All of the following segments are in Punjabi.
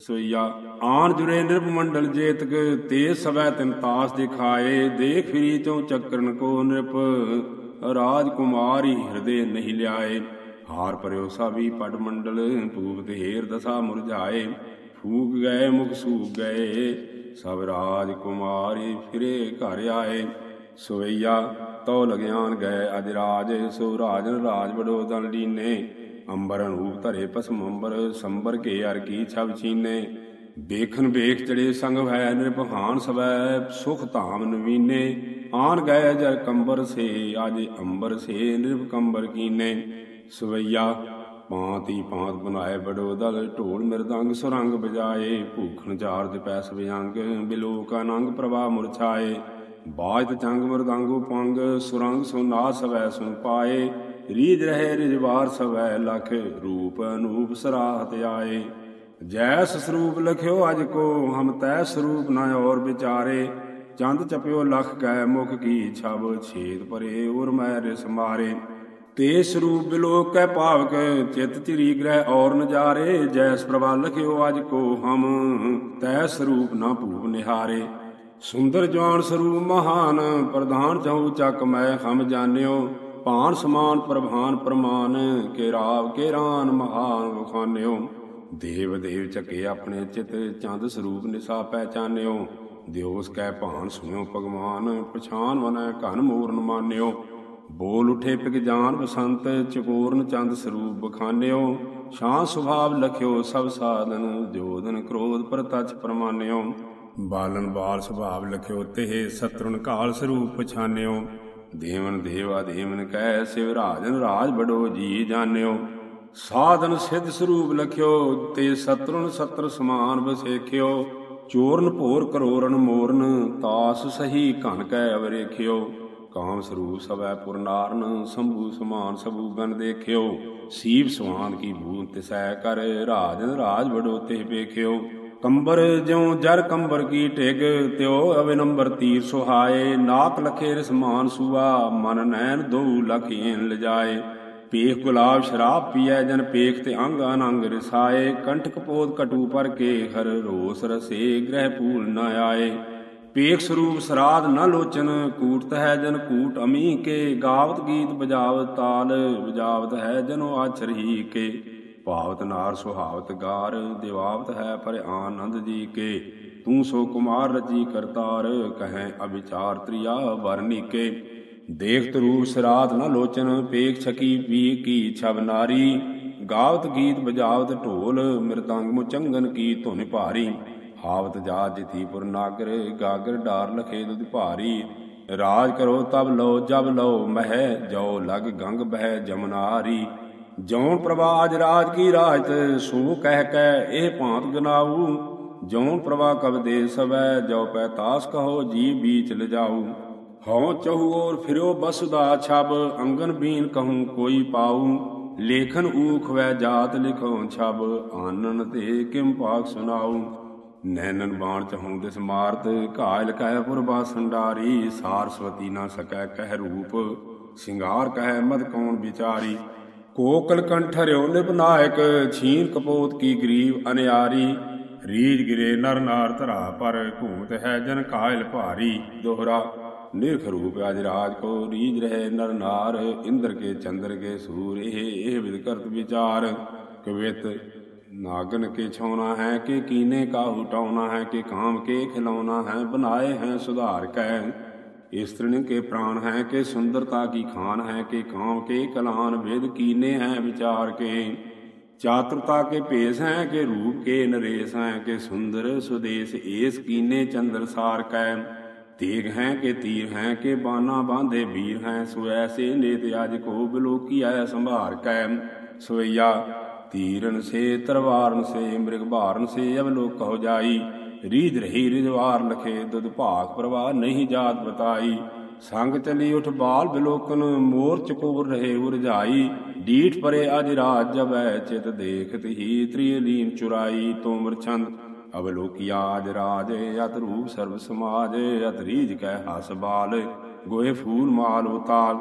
ਸੋਈਆ। ਆਣ ਜੁਰੇ ਨਿਰਭ ਮੰਡਲ ਜੇਤਕ, ਤੇ ਸਵੈ ਤਿਨ ਤਾਸ ਦਿਖਾਏ। ਦੇਖ ਫਿਰੀ ਚੋਂ ਚੱਕਰਨ ਕੋ ਨਿਰਪ ਰਾਜ ਕੁਮਾਰੀ ਹਿਰਦੇ ਨਹੀਂ ਲਿਆਏ। ਹਾਰ ਪਰਿਓ ਸਾਵੀ ਪਟ ਮੰਡਲ ਭੂਪ ਤੇ ਹੇਰ ਦਸਾ ਮੁਰਝਾਏ। ਫੂਕ ਗਏ, ਮੁਖ ਸੂਕ ਗਏ, ਸਭ ਰਾਜ ਕੁਮਾਰੀ ਫਿਰੇ ਘਰ ਆਏ। ਸੋਈਆ ਤੋ ਲਗਿਆਨ ਗਏ ਅਜ ਰਾਜ, ਸੋ ਰਾਜਨ ਰਾਜ ਬੜੋ ਦਲ ਲੀਨੇ। ਅੰਬਰ ਅਨੂਪ ਧਰੇ ਪਸਮ ਅੰਬਰ, ਸੰਬਰ ਕੇ ਅਰ ਕੀ ਛਬ ਚੀਨੇ। ਵੇਖਨ ਵੇਖ ਚੜੇ ਸੰਗ ਭੈ ਨਿਰਭਾਨ ਸਵੈ, ਸੁਖ ਧਾਮ ਨਵੀਨੇ। ਆਨ ਗਏ ਜਰ ਕੰਬਰ ਸੇ ਅਜ ਅੰਬਰ ਸੇ, ਨਿਰਭ ਕੰਬਰ ਕੀਨੇ। ਸਵਈਆ, ਪਾਂਤੀ ਪਾਂਤ ਬਨਾਏ ਬੜੋ ਦਲ, ਢੋਲ ਮਿਰਦੰਗ ਸੁਰੰਗ ਬਜਾਏ ਭੂਖਣ ਚਾਰਜ ਪੈਸ ਵਿਅੰਗ ਬਿਲੋਕ ਅਨੰਗ ਪ੍ਰਵਾਹ ਮੁਰਛਾਏ ਬਾਜ ਚੰਗ ਮਰਦੰਗੋ ਪੰਗ, ਸੁਰੰਗ ਸੁਨਾ ਸਵੈ ਸੁਨ ਪਾਏ। ਰੀਜ ਰਹੇ ਰਿਜਵਾਰ ਸਵੈ ਲਖ ਰੂਪ ਅਨੂਪ ਸਰਾਹਤ ਆਏ। ਜੈਸ ਸਰੂਪ ਲਖਿਓ ਅਜ ਕੋ, ਹਮ ਤੈ ਸਰੂਪ ਨਾ ਔਰ ਵਿਚਾਰੇ। ਚੰਦ ਚਪਿਓ ਲਖ ਕੈ ਮੁਖ ਕੀ ਛਬ ਛੇਦ ਪਰੇ ਉਰ ਮੈ ਰਿਸ ਮਾਰੇ। ਤੇ ਸਰੂਪ ਬਿਲੋਕ ਕੈ ਭਾਵਕ ਚਿਤ ਚਿਰੀ ਗ੍ਰਹਿ ਔਰ ਨਜਾਰੇ ਜੈਸ ਪ੍ਰਭਾ ਲਖਿਓ ਅਜ ਕੋ, ਹਮ ਤੈ ਸਰੂਪ ਨਾ ਭੂਪ ਨਿਹਾਰੇ। ਸੁੰਦਰ ਜਵਾਨ ਸਰੂਪ ਮਹਾਨ, ਪ੍ਰਧਾਨ ਚਉ ਚੱਕ ਮੈਂ ਹਮ ਜਾਣਿਓ। ਭਾਨ ਸਮਾਨ ਪ੍ਰਭਾਨ ਪ੍ਰਮਾਨ, ਕੇ ਰਾਵ ਕੇ ਰਾਨ ਮਹਾਨ ਵਖਾਨਿਓ। ਦੇਵ ਦੇਵ ਚੱਕੇ ਆਪਣੇ ਚਿਤ, ਚੰਦ ਸਰੂਪ ਨਿਸਾ ਪਹਿਚਾਨਿਓ ਦਿਓਸ ਕੈ ਭਾਨ ਸੁਣਿਓ ਭਗਵਾਨ, ਪਛਾਨ ਵਨੈ ਘਨ ਮੂਰਨ ਮਾਨਿਓ। ਬੋਲ ਉਠੇ ਪਿਕ ਜਾਨ ਬਸੰਤ, ਚਕੋਰਨ ਚੰਦ ਸਰੂਪ ਬਖਾਨਿਓ ਸ਼ਾਂ ਸੁਭਾਵ ਲਖਿਓ ਸਭ ਸਾਧਨ ਜੋਦਨ ਕ੍ਰੋਧ ਪ੍ਰਤੱਛ ਪ੍ਰਮਾਨਿਓ। ਬਾਲਨ ਬਾਲ ਸੁਭਾਵ ਲਖਿਓ ਤੇ ਸਤਰੁਣ ਕਾਲ ਸਰੂਪ ਪਛਾਨਿਓ। ਦੇਵਨ ਦੇਵਾ ਦੇਵਨ ਕਹਿ ਸਿਵ ਰਾਜਨ ਰਾਜ ਬੜੋ ਜੀ ਜਾਣਿਓ। ਸਾਧਨ ਸਿੱਧ ਸਰੂਪ ਲਖਿਓ, ਤੇ ਸਤਰੁਣ ਸਤਰ ਸਮਾਨ ਬਸੇਖਿਓ ਚੋਰਨ ਭੋਰ ਕਰੋਰਨ ਮੋਰਨ, ਤਾਸ ਸਹੀ ਘਨ ਕੈ ਅਵਰੇਖਿਓ। ਕਾਮ ਸਰੂਪ ਸਵੈ ਪੁਰਨਾਰਨ, ਸੰਭੂ ਸਮਾਨ ਸਭੂ ਗਨ ਦੇਖਿਓ। ਸੀਪ ਸਵਾਨ ਕੀ ਭੂਤ ਤਿਸੈ ਕਰ, ਰਾਜਨ ਰਾਜ ਬੜੋ ਤੇ ਵੇਖਿਓ। ਕੰਬਰ ਜਿਉ ਜਰ ਕੰਬਰ ਕੀ ਢਿਗ ਤਿਉ ਅਵਿਨੰਬਰ ਤੀਰ ਸੁਹਾਏ। ਨਾਕ ਲਖੇ ਰਸਮਾਨ ਸੂਆ, ਮਨ ਨੈਣ ਦੋ ਲਖੀਨ ਲਜਾਏ। ਪੇਖ ਗੁਲਾਬ ਸ਼ਰਾਬ ਪੀਐ, ਜਨ ਪੇਖ ਤੇ ਅੰਗ ਅਨੰਗ ਰਸਾਏ। ਕੰਠਕ ਪੋਦ ਕਟੂ ਪਰ ਕੇ, ਹਰ ਰੋਸ ਰਸੇ, ਗ੍ਰਹਿ ਪੂਲ ਨ ਆਏ। ਪੇਖ ਸਰੂਪ ਸਰਾਧ ਨ ਲੋਚਨ ਕੂਟਤ ਹੈ ਜਨ ਕੂਟ ਅਮੀ ਕੇ ਗਾਵਤ ਗੀਤ ਬਜਾਵਤ ਤਾਲ, ਬਜਾਵਤ ਹੈ ਜਨੋ ਆਛਰਹੀ ਕੇ ਭਾਵਤ ਨਾਰ ਸੁਹਾਵਤ ਗਾਰ, ਦਿਵਾਵਤ ਹੈ ਪਰ ਆਨੰਦ ਜੀ ਕੇ। ਤੂੰ ਸੋ ਕੁਮਾਰ ਰਜੀ ਕਰਤਾਰ, ਕਹੈ ਅਵਿਚਾਰ ਤ੍ਰਿਆ ਵਰਨਿਕੇ ਦੇਖਤ ਰੂਪ ਸਰਾਧ ਨ ਲੋਚਨ, ਪੇਖ ਛਕੀ ਪੀ ਕੀ ਛਬ ਨਾਰੀ। ਗਾਵਤ ਗੀਤ ਬਜਾਵਤ ਢੋਲ ਮਿਰਦੰਗ ਮੁਚੰਗਨ ਕੀ ਧੁਨ ਭਾਰੀ। ਹਾਵਤ ਜਾ ਜਿਤੀਪੁਰ ਨਾਗਰ, ਗਾਗਰ ਡਾਰ ਲਖੇ ਦੁਧ ਭਾਰੀ। ਰਾਜ ਕਰੋ ਤਬ ਲਓ, ਜਬ ਲਓ ਮਹਿ, ਜੋ ਲਗ ਗੰਗ ਬਹਿ ਜਮਨਾਰੀ ਜੌਨ ਪ੍ਰਭਾ ਅਜ ਰਾਜ ਕੀ ਰਾਜਤ ਸੋ ਕਹਿ ਕੈ ਇਹ ਭਾਂਤ ਗਨਾਊ। ਜੌਨ ਪ੍ਰਭਾ ਕਬ ਦੇ ਸਵੈ ਜੋ ਪੈ ਤਾਸ ਕਹੋ ਜੀ ਬੀਚ ਲਜਾਊ। ਹਉ ਚਹੂ ਔਰ ਫਿਰਿਓ ਬਸੁਦਾ ਛਬ, ਅੰਗਨ ਬੀਨ ਕਹੂੰ ਕੋਈ ਪਾਉ ਲੇਖਨ ਊਖ ਵੈ ਜਾਤ ਲਿਖੋ ਛਬ, ਆਨਨ ਤੇ ਕਿਮ ਪਾਕ ਸੁਨਾਉ ਨੈਨਨ ਬਾਣ ਚਹੂੰ ਦਿਸ ਮਾਰਤ, ਘਾਇਲ ਕਹਿ ਪੁਰਬਾ ਸੰਡਾਰੀ। ਸਾਰਸਵਤੀ ਨਾ ਸਕੈ ਕਹਿ ਰੂਪ, ਸਿੰਗਾਰ ਕਹਿ ਮਦ ਕੌਣ ਵਿਚਾਰੀ। ਕੋਕਲ ਕੰਠਰਿਓ ਨਿਬਨਾਇਕ ਛੀਨ ਕਪੋਤ ਕੀ ਗਰੀਬ ਅਨਿਆਰੀ। ਰੀਜ ਗਿਰੇ ਨਰ ਨਾਰ ਧਰਾ ਪਰ ਘੂਮਤ ਹੈ ਜਨ ਕਾਇਲ ਭਾਰੀ। ਦੋਹਰਾ, ਨਿਰਖ ਰੂਪ ਅਜ ਰਾਜ ਕੋ ਰੀਜ ਰਹੇ ਨਰ ਨਾਰ, ਇੰਦਰ ਕੇ ਚੰਦਰ ਕੇ ਸੂਰ, ਇਹ ਇਹ ਵਿਦ ਵਿਚਾਰ। ਕਵਿਤ, ਨਾਗਨ ਕੇ ਛੋਣਾ ਹੈ, ਕਿ ਕੀਨੇ ਕਾ ਹਟਾਉਣਾ ਹੈ, ਕਿ ਕਾਮ ਕੇ ਖਿਲਾਉਣਾ ਹੈ ਬਨਾਏ ਹੈ ਸੁਧਾਰ ਕੈ ਇਸਤਰਨ ਕੇ ਪ੍ਰਾਣ ਹੈ, ਕਿ ਸੁੰਦਰਤਾ ਕੀ ਖਾਨ ਹੈ, ਕਿ ਕਾਮ, ਕੇ ਕਲਾਨ, ਵੇਦ ਕੀਨੇ ਹੈ, ਵਿਚਾਰ ਕੇ। ਚਾਤੁਰਤਾ ਕੇ ਭੇਸ ਹੈ, ਕਿ ਰੂਪ ਕੇ ਨਰੇਸ ਹੈ, ਕਿ ਸੁੰਦਰ ਸੁਦੇਸ ਏਸ ਕੀਨੇ ਚੰਦਰ ਸਾਰ ਕੈ। ਤੇਗ ਹੈ, ਕਿ ਤੀਰ ਹੈ, ਕਿ ਬਾਨਾ ਬਾਂਧੇ ਵੀਰ ਹੈ, ਸੋ ਐਸੇ ਨੇਤ ਅਜ ਕੋ ਬਲੋਕੀ ਆਇਆ ਸੰਭਾਰ ਕੈ। ਸੋਈਆ, ਤੀਰਨ ਸੇ, ਤਰਵਾਰਨ ਸੇ ਮ੍ਰਿਗ ਭਾਰਨ ਸੇ ਅਬ ਲੋਕ ਕਹੋ ਜਾਈ। ਰੀਜ ਰਹੀ ਰਿਜਵਾਰ ਲਖੇ ਦੁਦ ਭਾਗ ਪ੍ਰਵਾਹ ਨਹੀਂ ਜਾਤ ਬਤਾਈ। ਸੰਗ ਚਲੀ ਉਠ ਬਾਲ ਬਿਲੋਕਨ ਮੋਰ ਚਕੋਰ ਰਹੇ ਉਰਝਾਈ। ਡੀਠ ਪਰੇ ਅਜ ਰਾਜ ਜਬੈ ਚਿਤ ਦੇਖਤ ਹੀ ਤ੍ਰਿਲੀਨ ਚੁਰਾਈ। ਤੋਮਰ ਛੰਦ, ਅਵਲੋਕਿਆ ਅਜ ਰਾਜ, ਅਤ ਰੂਪ ਸਰਬ ਸਮਾਜ, ਅਤ ਰੀਜ ਕਹਿ ਹਸ ਬਾਲ। ਗੋਏ ਫੂਲ ਮਾਲ ਉਤਾਲ,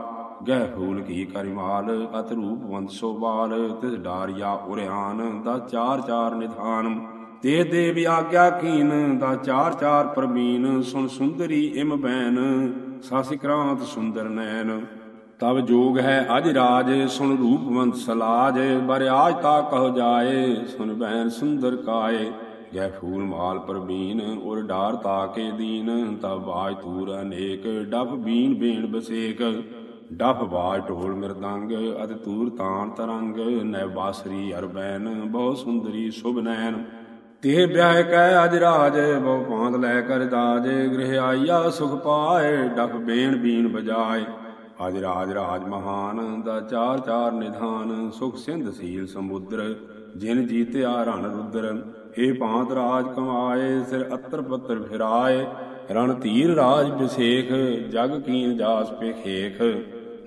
ਗਹਿ ਫੂਲ ਕੀ ਕਰਿਮਾਲ ਅਤ ਰੂਪ ਵੰਸੋ ਬਾਲ, ਤਿਸ ਡਾਰਿਆ ਉਰਿਆਨ, ਦਾ ਚਾਰ ਚਾਰ ਨਿਧਾਨ। ਤੇ ਦੇਵ ਆਗਿਆ ਕੀਨ ਦਾ ਚਾਰ ਚਾਰ ਪ੍ਰਵੀਨ, ਸੁਣ ਸੁੰਦਰੀ ਇਮ ਬੈਨ ਸਾਸਿਕ੍ਰਾਂਤ ਸੁੰਦਰ ਨੈਣ। ਤਬ ਜੋਗ ਹੈ ਅਜ ਰਾਜ, ਸੁਣ ਰੂਪਵੰਤ ਸਲਾਜ, ਬਰ ਆਜ ਤਾ ਕਹ ਜਾਏ ਸੁਨ ਬੈਨ ਸੁੰਦਰ ਕਾਏ। ਜੈ ਫੂਲ ਮਾਲ ਪ੍ਰਵੀਨ, ਉਰ ਡਾਰ ਤਾ ਕੇ ਦੀਨ ਤਬ ਬਾਜ ਤੂਰ ਅਨੇਕ, ਡਫ ਬੀਨ ਬੇਣ ਬਸੇਕ। ਡਫ ਬਾਜ ਢੋਲ ਮਿਰਦੰਗ, ਅਤ ਤੂਰ ਤਾਣ ਤਰੰਗ, ਨੈ ਬਾਸਰੀ ਅਰਬੈਨ ਬਹੁ ਸੁੰਦਰੀ ਸੁਭ ਤੇਹ ਵਿਆਹ ਕੈ ਅਜ ਰਾਜ, ਬਹੁ ਪਾਂਤ ਲੈ ਕਰ ਦਾਜ। ਗ੍ਰਹਿ ਆਈਆ ਸੁਖ ਪਾਏ, ਡਫ ਬੇਣ ਬੀਣ ਬਜਾਏ। ਅਜ ਰਾਜ ਰਾਜ ਮਹਾਨ, ਦਾ ਚਾਰ ਚਾਰ ਨਿਧਾਨ। ਸੁਖ ਸਿੰਧ ਸੀਲ ਸਮੁੰਦਰ, ਜਿਨ ਜੀਤਿਆ ਰਣ ਰੁਦਰ। ਏ ਭਾਂਤ ਰਾਜ ਕਮਾਏ, ਸਿਰ ਅਤਰ ਪੱਤਰ ਫਿਰਾਏ। ਰਣ ਧੀਰ ਰਾਜ ਵਿਸੇਖ, ਜਗ ਕੀਨ ਜਾਸ ਪੇਖੇਖ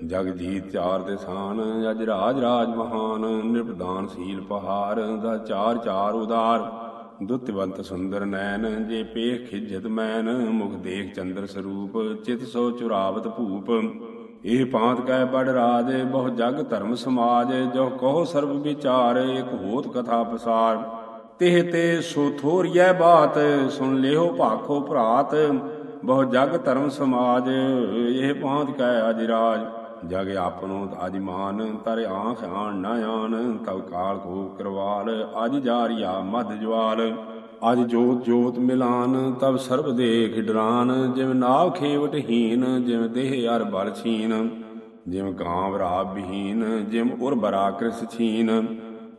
ਜਗ ਜੀਤ ਚਾਰ ਦਿਸਾਨ, ਅਜ ਰਾਜ ਰਾਜ ਮਹਾਨ। ਨਿਰਪਦਾਨ ਸੀਲ ਪਹਾਰ, ਦਾ ਚਾਰ ਚਾਰ ਉਦਾਰ ਦੁੱਤਵੰਤ ਸੁੰਦਰ ਨੈਣ, ਜੇ ਪੇਖ ਖਿਜਤ ਮੈਨ, ਮੁਖ ਦੇਖ ਚੰਦਰ ਸਰੂਪ, ਚਿਤ ਸੋ ਚੁਰਾਵਤ ਭੂਪ। ਇਹ ਪਾਂਤ ਕੈ ਬੜ ਰਾਜ, ਬਹੁ ਜਗ ਧਰਮ ਸਮਾਜ, ਜੋ ਕਹੋ ਸਰਬ ਵਿਚਾਰ, ਇਕ ਹੋਤ ਕਥਾ ਪਸਾਰ। ਤਿਹ ਤੇ ਸੋ ਥੋਰੀਐ ਬਾਤ, ਸੁਣ ਲਿਓ ਭਾਖੋ ਭਰਾਤ। ਬਹੁ ਜਗ ਧਰਮ ਸਮਾਜ, ਇਹ ਪਾਂਤ ਕੈ ਅਜ ਰਾਜ। ਜਗ ਆਪਨੋ ਅਜਮਾਨ ਤਰ ਆਂਖ ਆਣ ਨਾ ਆਣ, ਤਵ ਕਾਲ ਕੋ ਕਰਵਾਲ, ਅਜ ਜਾਰੀਆ ਮਦ ਜਵਾਲ। ਅਜ ਜੋਤ ਜੋਤ ਮਿਲਾਨ ਤਬ ਸਰਬ ਦੇਖ ਡਰਾਨ, ਜਿਵ ਨਾਵ ਖੇਵਟ ਹੀਨ, ਜਿਵ ਦੇਹ ਅਰ ਬਲ ਛੀਨ। ਜਿਵ ਗਾਂਵ ਰਾਬ ਬਹੀਨ, ਜਿਵ ਉਰ ਬਰਾ ਕ੍ਰਿਸ ਛੀਨ।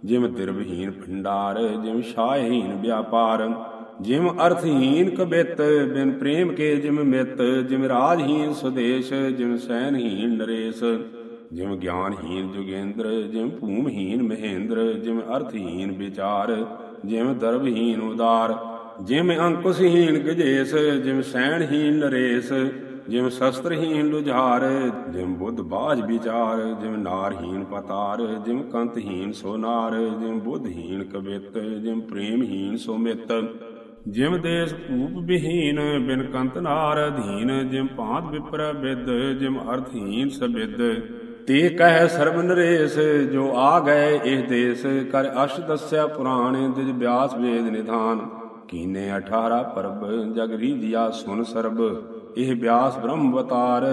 ਜਿਵ ਤਿਰਬਹੀਨ ਭੰਡਾਰ, ਜਿਵ ਸ਼ਾਹਹੀਨ ਵਿਆਪਾਰ। ਜਿਮ ਅਰਥਹੀਨ ਕਬਿਤ, ਬਿਨ ਪ੍ਰੇਮ ਕੇ ਜਿਮ ਮਿਤ, ਜਿਮ ਰਾਜਹੀਨ ਸੁਦੇਸ਼, ਜਿਮ ਸੈਨਹੀਨ ਨਰੇਸ਼, ਜਿਮ ਗਿਆਨਹੀਨ ਜੁਗੇਂਦਰ, ਜਿਮ ਭੂਮਹੀਨ ਮਹੇਂਦਰ, ਜਿਮ ਅਰਥਹੀਨ ਵਿਚਾਰ, ਜਿਮ ਦਰਬਹੀਨ ਉਦਾਰ, ਜਿਮ ਅੰਕੁਸ਼ਹੀਨ ਗਜੇਸ, ਜਿਮ ਸੈਣਹੀਨ ਨਰੇਸ, ਜਿਮ ਸ਼ਸਤਰਹੀਨ ਲੁਝਾਰ, ਜਿਮ ਬੁੱਧ ਬਾਜ ਵਿਚਾਰ, ਜਿਮ ਨਾਰਹੀਨ ਪਤਾਰ, ਜਿਮ ਕੰਤਹੀਨ ਸੋਨਾਰ, ਜਿਮ ਬੁੱਧਹੀਨ ਕਬਿਤ, ਜਿਮ ਪ੍ਰੇਮਹੀਨ ਸੋਮਿਤ। ਜਿਮ ਦੇਸ ਭੂਪ ਵਿਹੀਨ, ਬਿਨ ਕੰਤ ਅਧੀਨ, ਜਿਮ ਭਾਂਤ ਵਿਪਰ ਬਿਦ, ਜਿਮ ਅਰਥਹੀਨ ਸਬਿਦ। ਤੇ ਕਹਿ ਸਰਬ ਨਰੇਸ, ਜੋ ਆ ਗਏ ਇਹ ਦੇਸ, ਕਰ ਅਸ਼ ਦੱਸਿਆ ਪੁਰਾਣ, ਦਿਜ ਬਿਆਸ ਵੇਦ ਨਿਧਾਨ। ਕੀਨੇ 18 ਪਰਬ, ਜਗ ਰੀਜਿਆ ਸੁਨ ਸਰਬ, ਇਹ ਬਿਆਸ ਬ੍ਰਹਮ ਅਵਤਾਰ,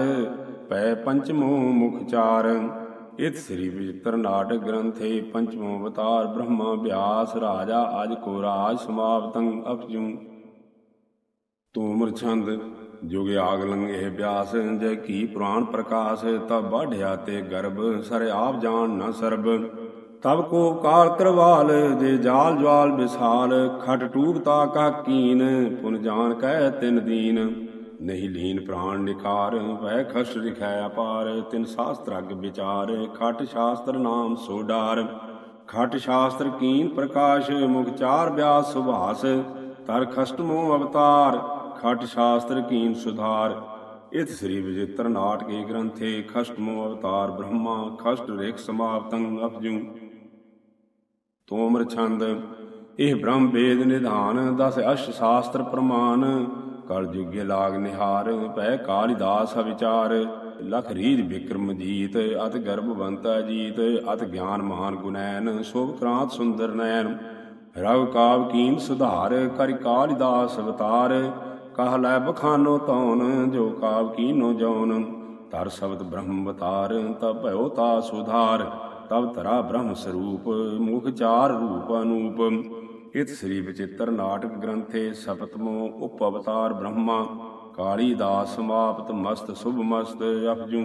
ਪੈ ਪੰਚਮੋ ਮੁਖ ਚਾਰ। ਇਤ ਸ੍ਰੀ ਵਿਚਿਤ੍ਰ ਨਾਟਕ ਗ੍ਰੰਥੇ ਪੰਚਮੋ ਅਵਤਾਰ ਬ੍ਰਹਮਾ ਬਿਆਸ ਰਾਜਾ ਅਜ ਕੋ ਰਾਜ ਸਮਾਪਤੰ ਅਪਜੂ। ਤੋਮਰ ਛੰਦ ਜੁਗ ਆਗ ਲੰਗੇ ਬਿਆਸ, ਜੈ ਕੀ ਪੁਰਾਣ ਪ੍ਰਕਾਸ਼, ਤਬ ਬਾਢਿਆ ਤੇ ਗਰਭ, ਸਰ ਆਪ ਜਾਣ ਨ ਸਰਬ। ਤਬ ਕੋ ਕਾਲ ਕਰਵਾਲ, ਜੇ ਜਾਲ ਜਵਾਲ ਵਿਸਾਲ, ਖਟ ਟੂਟਤਾ ਕਾ ਕੀਨ, ਪੁਨ ਜਾਣ ਕਹਿ ਤਿਨ ਦੀਨ। ਨਹੀਂ ਲੀਨ ਪ੍ਰਾਣ ਨਿਕਾਰ ਵੈ ਖਸ ਲਿਖੈ ਅਪਾਰ, ਤਿਨ ਸ਼ਾਸਤਰ ਵਿਚਾਰ, ਖਟ ਸ਼ਾਸਤਰ ਨਾਮ ਸੋਡਾਰ ਖਟ ਸ਼ਾਸਤਰ ਕੀਨ ਪ੍ਰਕਾਸ਼, ਮੁਖ ਚਾਰ ਬਿਆਸ ਸੁਭਾਸ, ਤਰ ਖਸਟਮੋ ਅਵਤਾਰ, ਖਟ ਸ਼ਾਸਤਰ ਕੀਨ ਸੁਧਾਰ। ਇਤ ਸ੍ਰੀ ਵਿਜਿਤਰ ਨਾਟਕੇ ਗ੍ਰੰਥੇ ਖਸਟਮੋ ਅਵਤਾਰ ਬ੍ਰਹਮਾ, ਖਸਟ ਰੇਖ ਸਮਾਪਤੰ ਅਪਜੂ। ਤੋਮਰ ਛੰਦ, ਇਹ ਬ੍ਰਹਮ ਵੇਦ ਨਿਧਾਨ, ਦਸ ਅਸ਼ ਸ਼ਾਸਤਰ ਪ੍ਰਮਾਨ। ਕਲ ਜੁਗੇ ਲਾਗ ਨਿਹਾਰ ਪੈ ਕਾਲਿਦਾਸ ਵਿਚਾਰ ਲਖ ਰੀਜ ਵਿਕਰਮ ਜੀਤ, ਅਤ ਗਰਭਵੰਤ ਅਜੀਤ, ਅਤ ਗਿਆਨ ਮਹਾਨ ਗੁਨੈਨ ਸੋਭ ਕ੍ਰਾਂਤ ਸੁੰਦਰ ਨੈਨ ਰਵ ਕਾਵ ਕੀਨ ਸੁਧਾਰ, ਕਰਿ ਕਾਲਿਦਾਸ ਅਵਤਾਰ। ਕਹ ਲੈ ਬਖਾਨੋ ਤੌਨ ਜੋ ਕਾਵ ਕੀਨੋ ਜੌਨ ਤਰ ਸ਼ਬਦ ਬ੍ਰਹਮ ਅਵਤਾਰ, ਤਬ ਭਇਓ ਤਾ ਸੁਧਾਰ ਤਬ ਤਰਾ ਬ੍ਰਹਮ ਸਰੂਪ, ਮੁਖ ਚਾਰ ਰੂਪ ਅਨੂਪ। ਇਤ ਸ੍ਰੀ ਵਿਚਿਤ੍ਰ ਨਾਟਕ ਗ੍ਰੰਥੇ ਸਪਤਮੋ ਉਪ ਅਵਤਾਰ ਬ੍ਰਹਮਾ ਕਾਲੀ ਦਾਸ ਸਮਾਪਤ ਮਸਤ ਸੁਭ ਮਸਤ ਅਪਜੂ